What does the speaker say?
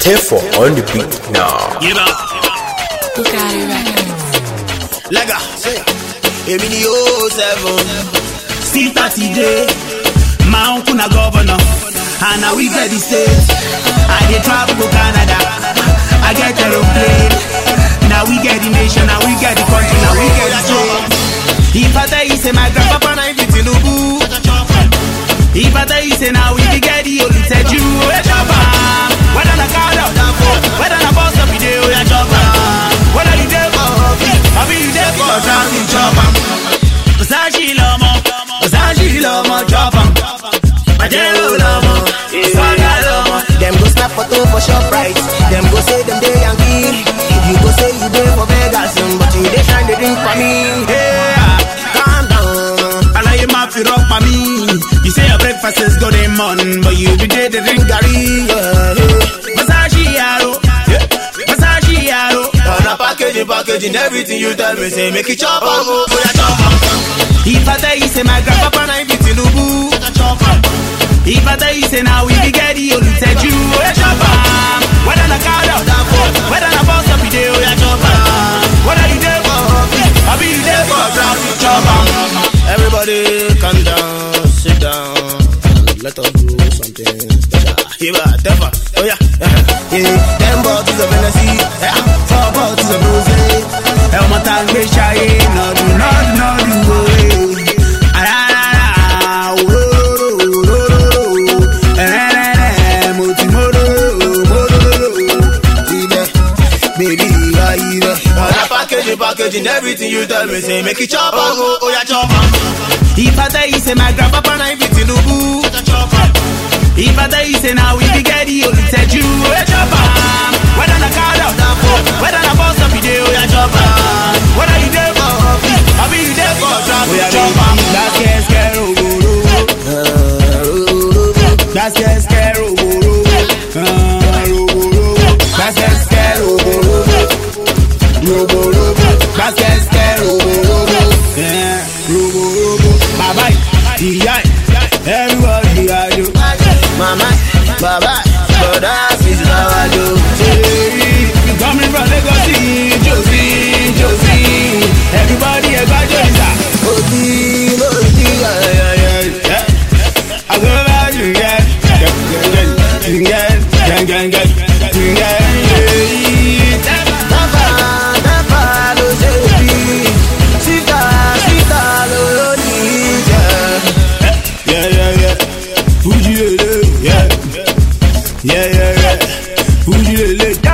Therefore, on the beat now. Yeba, Bugatti Records. lega, èmi ni o seven. Still thirty day, my uncle na governor, and na we get the state. I dey travel go Canada, I get aeroplane. Now we get the nation, now we get the country, now we get the state. If I tell you say my grandpapa na be Tinubu, if I tell you say now we be get the only Majero lomo, Soga lomo. Them go snap photo for ShopRite. Them go say them dey Yankee. You go say you dey for Vegas, but you dey shine the drink for me. Yeah, Calm down. alaye ma fi rock pa mi. You say your breakfast is good in morning, but you be there to drink garri. Yeah. Masaji yaro, oh. Masaji yaro. On oh. a packaging, packaging, everything you tell me, say make it chop and go. Oh, yeah, chop. If I tell you say my grandpapa na be Tinubu, if I tell you say now we be get the only tell you we chop am. Whether na car or na phone, whether na bus you dey, we a chop am. Whether you dey for office, I be dey for am. Everybody calm down, sit down, let us do something special. Hiba, oh yeah. Yeah, them bottles of Hennessy, yeah, four bottles of rosé. ẹ ọmọ tá a gbé ṣayé nọdún ìwà ilẹ̀. On a packaging, packaging, everything you tell me, say make it chop and go. Oh, yeah, chop am. If I tell you say my grandpapa na be Tinubu, if I tell you say na we be get the only tell you we chop am. Whether na car or na phone, whether na bus stop you dey, we a chop am. Whether you dey for office, I be you dey for traffic, chop am. That's scare ogoro. That's ogoro. Ah, roborobo gbàkẹ́sẹ̀ roborobo roborobo bàbá yìí ìyá yìí everybody àjò. màmá bàbá bọ̀dá àfíìsì bàbá jò. you coming from Lagos josi josi everybody ẹgbà jò níta. mo ti mo ti ayẹyẹ. gang, gang, yìí ń gẹ́ gẹ́ gẹ́ gẹ́ gẹ́. Yeah. Yeah, yeah, yeah.